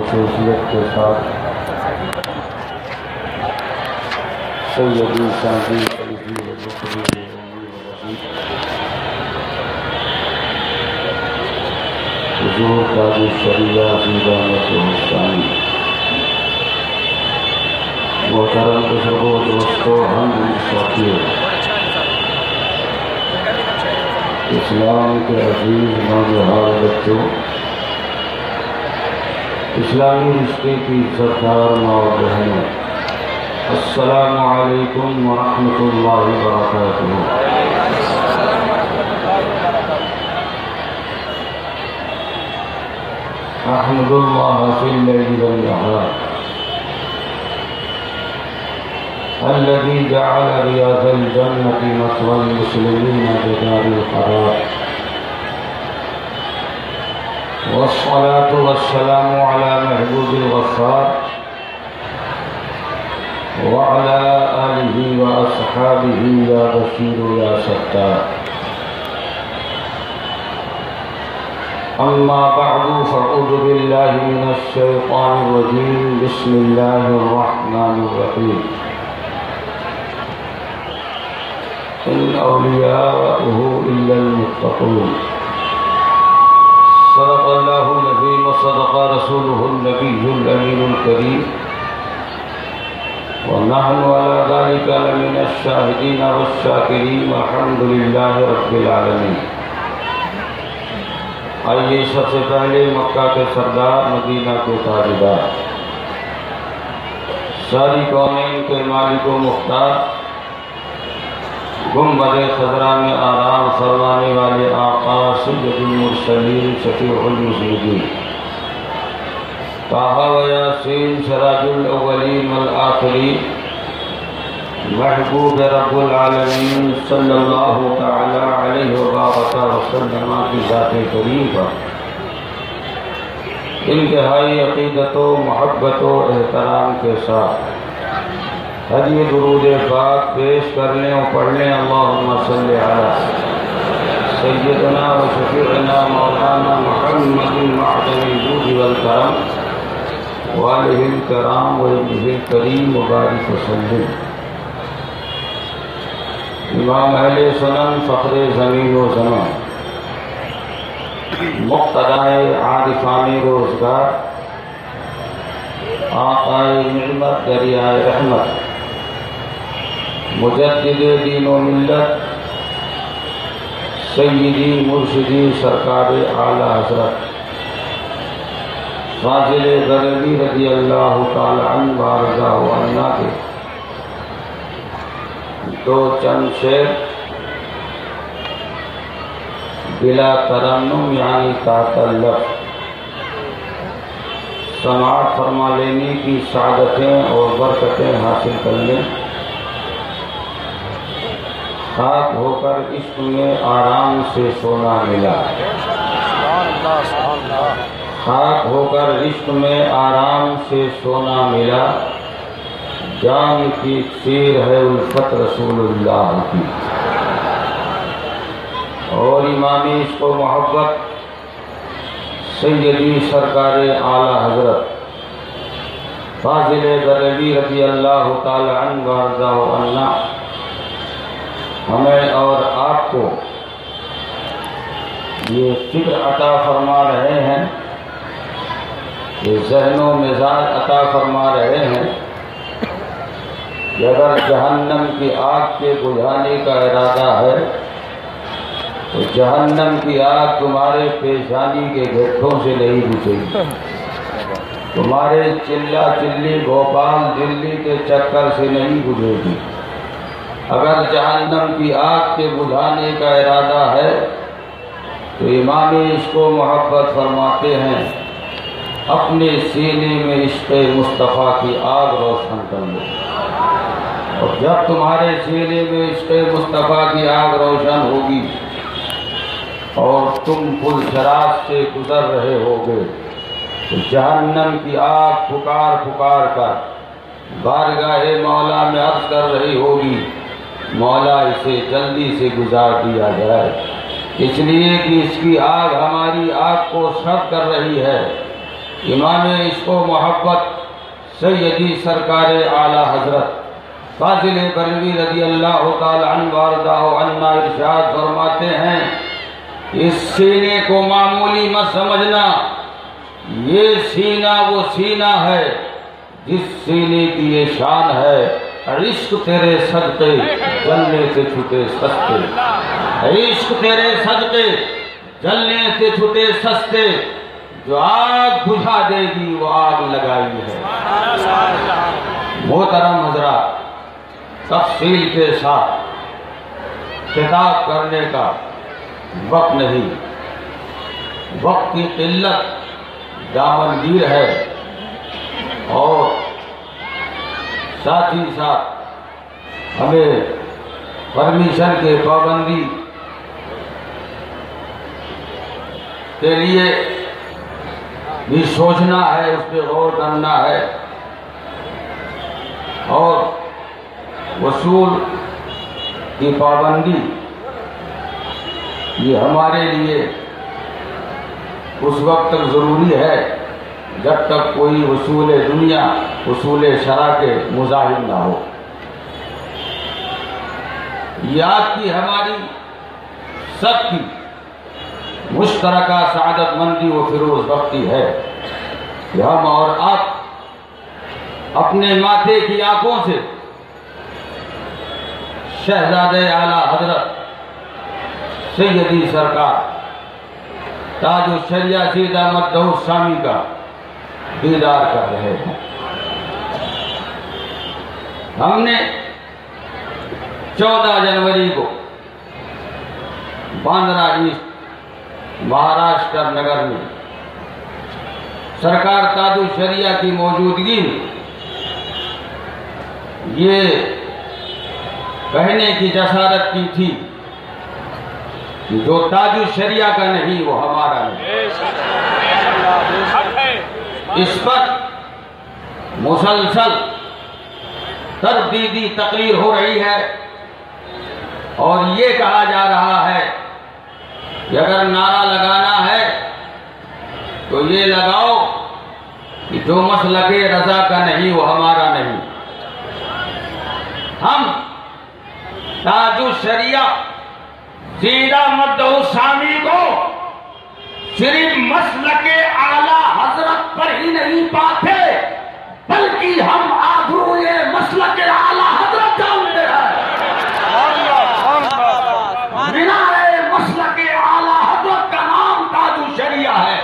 خصوصیت کے ساتھ سیدی شادی قریبی وزقری حضور قاضی شریعہ زیدانت و حسانی محترم بزرگوں دوستو ہم ساتھیوں اسلام کے عزیز نوجوان بچوں اسلامی رشتے کی سرکار ماں بہنوں السلام علیکم ورحمۃ اللہ وبرکاتہ۔ احمد الله في الليل والنهار۔ الذي جعل رياض الجنة مثوى المسلمين بدار القرار۔ والصلاة والسلام على محبوب الغفار وعلى آله وأصحابه يا بشير يا ستار. أما بعد، فأعوذ بالله من الشيطان الرجيم. بسم الله الرحمن الرحيم. إن أولياءه إلا المتقون. صدق الله العظيم وصدق رسوله النبي الأمين الكريم. ونحن على ذلك لمن الشاهدين والشاكرين، والحمد لله رب العالمين. آئیے سب سے پہلے مکہ کے سردار، مدینہ کے تاجدار. ساری قومین کے مالک و مختار گنبد خزرہ میں آرام فرمانے والے آقا سید المرسلین شفیع المسلمین طاہا و یاسین سراج الاولین والآخرین محبوب رب العالمین صلی اللہ تعالی علیہ وسلم کی ذات کریم۔ پر انتہائی عقیدت و محبت و احترام کے ساتھ۔ حجی درود پاک پیش کرنے اور پڑھنے اللہم صلی علی سیدنا و شفیعنا مولانا محمد معدن الجود والکرم والہ الکرام و ابنہ الکریم مبارک وسلم امام اہل سنن، فخر زمین و زمان۔ مقتدائے عارفان روزگار۔ آقائے نعمت، دریائے رحمت۔ مجدد دین و ملت، سیدی مرشدی سرکار اعلی حضرت، فاضل غربی رضی اللہ تعالی عنہ بارضہ و عنہ کے۔ دو چند شیر بلا ترنم یعنی تاطلف سماعت فرما لینے کی سعادتیں اور برکتیں حاصل کر لیں۔ خاک ہو کر عشق میں آرام سے سونا ملا۔ خاک ہو کر عشق میں آرام سے سونا ملا۔ جان کی سیر ہے الفت رسول اللہ کی۔ اور امامی اس کو محبت۔ سیدی سرکار اعلی حضرت فاضل غربی رضی اللہ تعالی عنہ وارضہ و عنہ ہمیں اور آپ کو یہ فکر عطا فرما رہے ہیں، یہ ذہن و مزاج عطا فرما رہے ہیں کہ اگر جہنم کی آگ کے بجھانے کا ارادہ ہے، تو جہنم کی آگ تمہارے پیشانی کے گھٹوں سے نہیں بجھے گی۔ تمہارے چلا چلی بھوپال دلی کے چکر سے نہیں بجھے گی۔ اگر جہنم کی آگ کے بجھانے کا ارادہ ہے، تو امام اس کو محبت فرماتے ہیں، اپنے سینے میں عشق مصطفیٰ کی آگ روشن کر لو۔ اور جب تمہارے سینے میں عشق مصطفیٰ کی آگ روشن ہوگی اور تم پل شراز سے گزر رہے ہوگے، تو جہنم کی آگ پکار پکار کر بارگاہ مولا میں عرض کر رہی ہوگی مولا اسے جلدی سے گزار دیا جائے۔ اس لیے کہ اس کی آگ ہماری آگ کو سرد کر رہی ہے۔ امام عشق و محبت، سیدی سرکار اعلی حضرت فاضل بروی رضی اللہ تعالی عنہ واردہ عنہ ارشاد فرماتے ہیں۔ اس سینے کو معمولی مت سمجھنا۔ یہ سینہ وہ سینہ ہے۔ جس سینے کی یہ شان ہے، عشق تیرے صدقے، جلنے سے چھٹے سستے۔ عشق تیرے صدقے، جلنے سے چھٹے سستے۔ جو آگ بجھا دے گی، وہ آگ لگائی ہے۔ محترم حضرات، تفصیل کے ساتھ خطاب کرنے کا وقت نہیں۔ وقت کی قلت دامنگیر ہے۔ اور ساتھ ہی ساتھ ہمیں پرمیشن کے پابندی کے لیے بھی سوچنا ہے، اس پہ غور کرنا ہے۔ اور وصول کی پابندی یہ ہمارے لیے اس وقت تک ضروری ہے۔ جب تک کوئی وصول دنیا وصول شرح کے مظاہر نہ ہو۔ یاد کی ہماری سب کی مشترکہ سعادت مندی و فروز وقتی ہے کہ ہم اور آپ اپنے ماتھے کی آنکھوں سے شہزاد اعلی حضرت، سیدی سرکار، تاج و شریعہ سید احمد دہو شامی کا دیدار کر رہے ہیں۔ ہم نے چودہ جنوری کو باندرا ایسٹ مہاراشٹر نگر میں سرکار تاج شریعہ کی موجودگی میں یہ کہنے کی جسارت کی تھی جو تاج شریعہ کا نہیں، وہ ہمارا نہیں۔ اس پر مسلسل تردیدی تقریر ہو رہی ہے اور یہ کہا جا رہا ہے کہ اگر نعرہ لگانا ہے تو یہ لگاؤ کہ جو مسلک رضا کا نہیں، وہ ہمارا نہیں۔ ہم تاج الشریعہ سیدہ مدہ سامی کو صرف مسلک اعلی حضرت پر ہی نہیں پاتے، بلکہ ہم آبرو یہ مسلک اعلی حضرت جانتے ہیں۔ مینار مسلک اعلی حضرت کا نام تاج الشریعہ ہے۔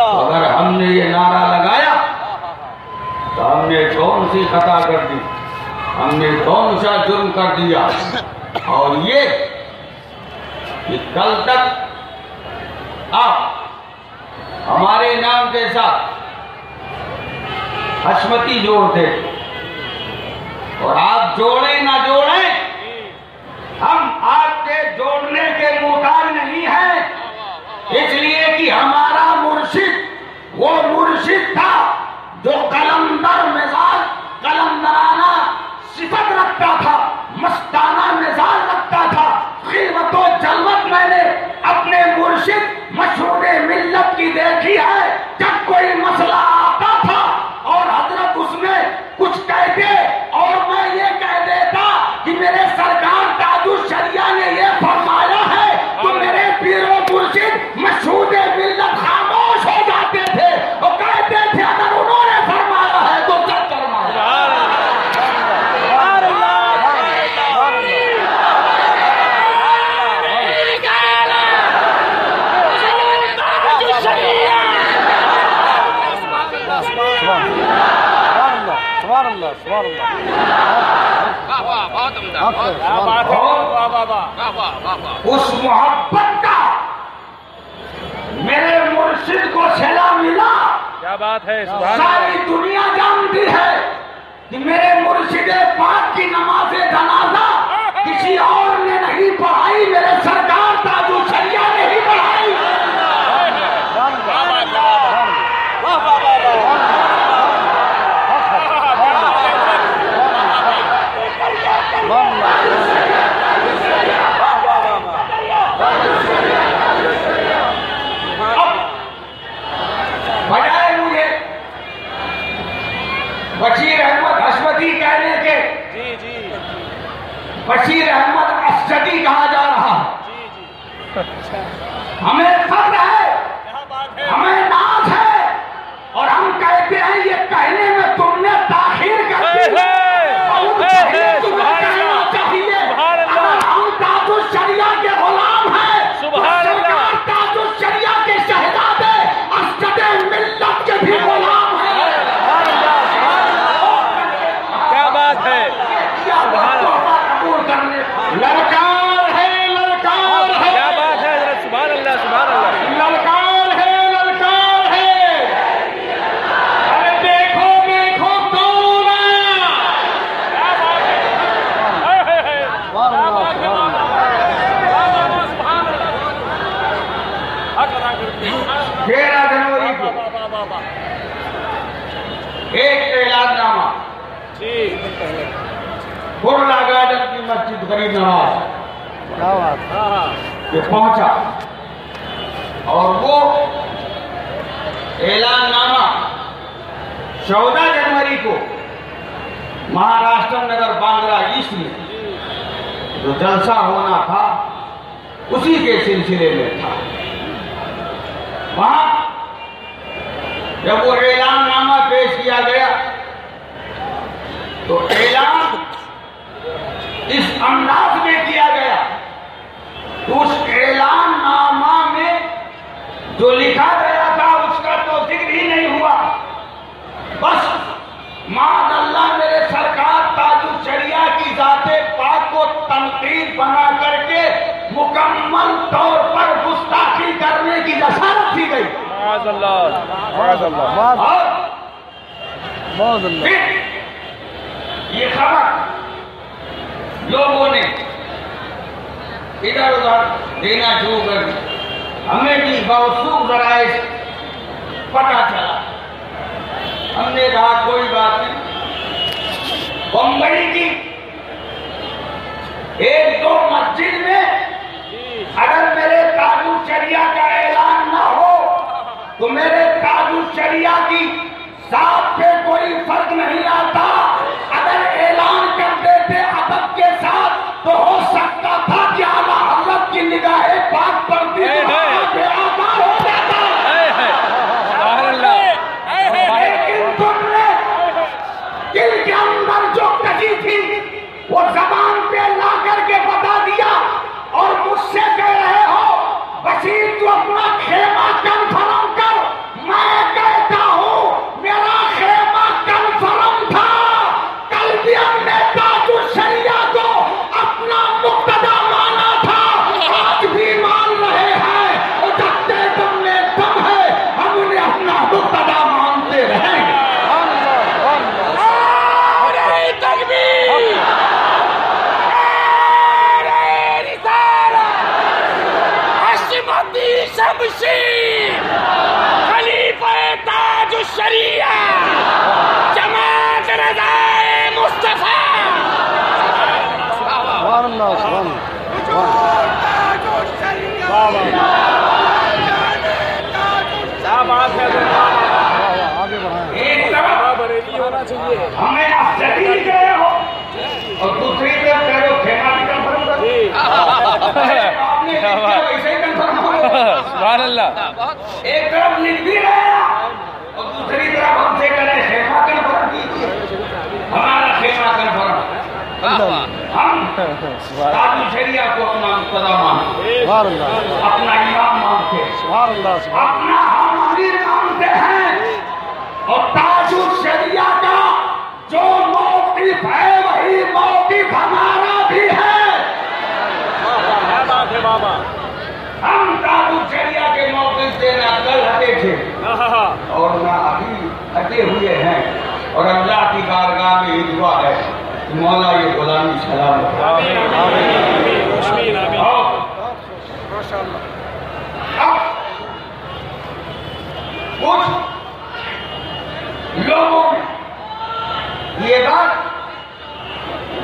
اگر ہم نے یہ نعرہ لگایا، تو ہم نے کون سی خطا کر دی؟ ہم نے کون سا جرم کر دیا؟ اور یہ کہ کل تک آپ ہمارے نام کے ساتھ حشمتی جوڑتے اور آپ جوڑیں نہ جوڑیں، ہم آپ کے جوڑنے کے محتاج نہیں ہیں۔ اس لیے کہ ہمارا مرشد، وہ مرشد تھا جو قلمدر مزاج قلمدرانہ صفت رکھتا تھا، مستانہ مزاج رکھتا تھا خلوت و جلوت میں نے اپنے مرشد مشہور ملت کی دیکھی ہے جب کوئی مسئلہ آتا تھا اور حضرت اس میں کچھ کہتے اور میں یہ کہہ دیتا کہ میرے سرکار تاج الشریعہ نے یہ فرمایا ہے تو میرے پیر و مرشد مشہور ملت خاموش ہو جاتے تھے اور کہتے تھے اگر انہوں نے فرمایا ہے تو سب فرمایا سبحان اللہ اس محبت کا میرے مرشد کو سلا ملا۔ کیا بات ہے ساری دنیا جانتی ہے کہ میرے مرشد پاک کی نماز جنازہ کسی اور نے نہیں پڑھائی میرے سرکار تاج باندرا جو جلسہ ہونا تھا، اسی کے سلسلے میں تھا۔ وہاں جب وہ اعلان نامہ پیش کیا گیا، تو اعلان اس انداز میں کیا گیا۔ اس اعلان نامہ میں جو لکھا گیا تھا اس کا تو ذکر ہی نہیں ہوا بس ماد اللہ میرے سرکار تاج الشریعہ کی ذات پاک کو تنقید بنا کر کے مکمل طور پر گستاخی کرنے کی جسارت کی گئی۔ اور معاذ اللہ پھر یہ خبر لوگوں نے ادھر ادھر دینا شروع کر دی۔ ہمیں بھی باوسوخ ذرائع سے پتا چلا۔ ہم نے کہا کوئی بات نہیں۔ بمبئی کی ایک دو مسجد میں اگر میرے تاجو شریا کا اعلان نہ ہو تو میرے تاجو شریا کی ذات پہ کوئی فرق نہیں آتا۔ اگر اعلان کر دیتے ادب کے ساتھ تو ہو سکتا تھا کہ اعلیٰ حضرت کی نگاہیں پاک پڑتی اے تو ہے۔ وہاں پہ آزاد ہو جاتا اے ہے سبحان اللہ اے ہے لیکن تم نے دل کے اندر جو کجی تھی وہ زبان پہ لا کر کے بتا دیا اور مجھ سے کہہ رہے ہو بشیر تو اپنا خیمہ کنفرم کر میں کہتا ہوں میرا خیمہ کنفرم تھا کل بھی ہم نے تاج الشریعہ کو اپنا مقتدا مانا تھا آج بھی مان رہے ہیں اور جب تک تم نے دم ہے ہم انہیں اپنا مقتدا مانتے رہیں گے نعرہ تکبیر! نعرہ رسالت! حشمتی شمشیر! خلیفہ تاج الشریعہ! جماعت رضائے مصطفیٰ! کیا بات ہے ایک طرف بریلی ہونا چاہیے ہمیں افسری گئے ہو۔ اور دوسری طرف کہہ بھی کنفرم دو جی۔ آپ نے لکھ دیا ویسے ہی کنفرم ہو گیا۔ سبحان اللہ۔ ایک طرف لکھ بھی رہے ہیں اور دوسری طرف ہم سے کرے خیمہ کنفرم کیجیے۔ ہمارا خیمہ کنفرم ہم تاج شریعہ کو اپنا مقتدا مانتے اپنا امام مانتے اپنا ہم امیر مانتے ہیں۔ اور تاج الشریعہ کا جو موقف ہے وہی موقف ہمارا بھی ہے۔ بابا ہم تاج الشریعہ کے موقف سے نہ کل ہٹے تھے۔ اور نہ ابھی ہٹے ہوئے ہیں۔ اور اللہ کی بارگاہ میں یہ دعا ہے۔ مولا یہ غلامی سلام اب کچھ لوگوں یہ بات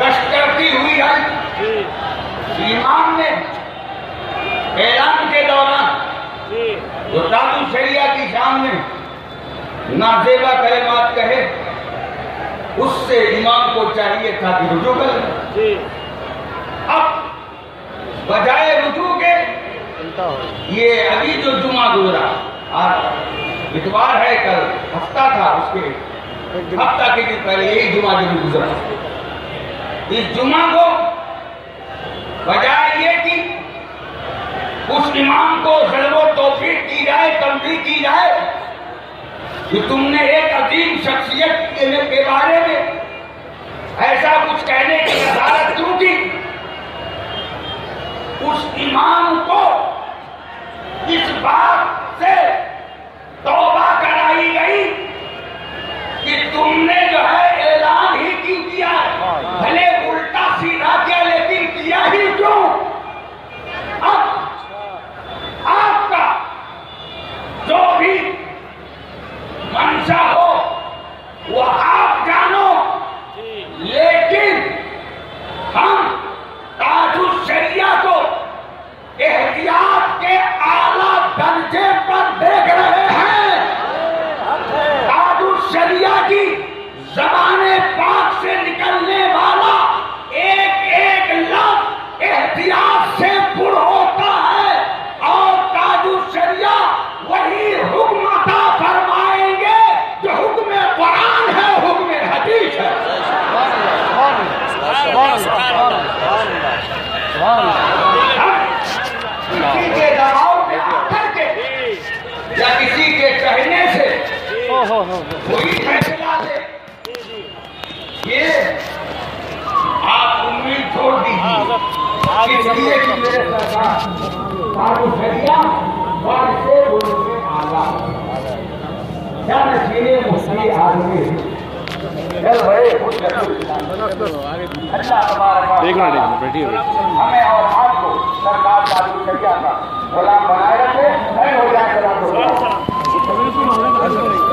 گشت کرتی ہوئی ہے۔ امام نے اعلان کے دوران جی۔ جو تاج شریعہ کی شان میں نازیبا کلمات کہے۔ اس سے امام کو چاہیے تھا کہ رجوع کر جی۔ اب بجائے رجوع کے یہ ابھی جو جمعہ گزرا آج اتوار ہے کل ہفتہ تھا اس کے۔ ہفتہ کے دن پہلے یہی جمعہ جو گزرا۔ اس جمعہ کو بجائے یہ کہ اس امام کو ضرور و توفیق کی جائے، تنبیہ کی جائے کہ تم نے ایک عظیم شخصیت کے بارے میں ایسا کچھ کہنے کی نظارت کیوں کی؟ اس امام کو اس بات سے توبہ کرائی گئی کہ تم نے جو ہے اعلان ہی کیوں کیا بھلے الٹا سیدھا کیا لیکن کیا ہی کیوں اب آپ کا جو بھی منشا ہو وہ آپ جانو جی لیکن ہم تاج الشریعہ کو احتیاط کے کنجے پر دیکھ ہو ہمیں اور آپ کو سرکار کا غلام بنائے رکھے نہیں ہو جائے غلام بالکل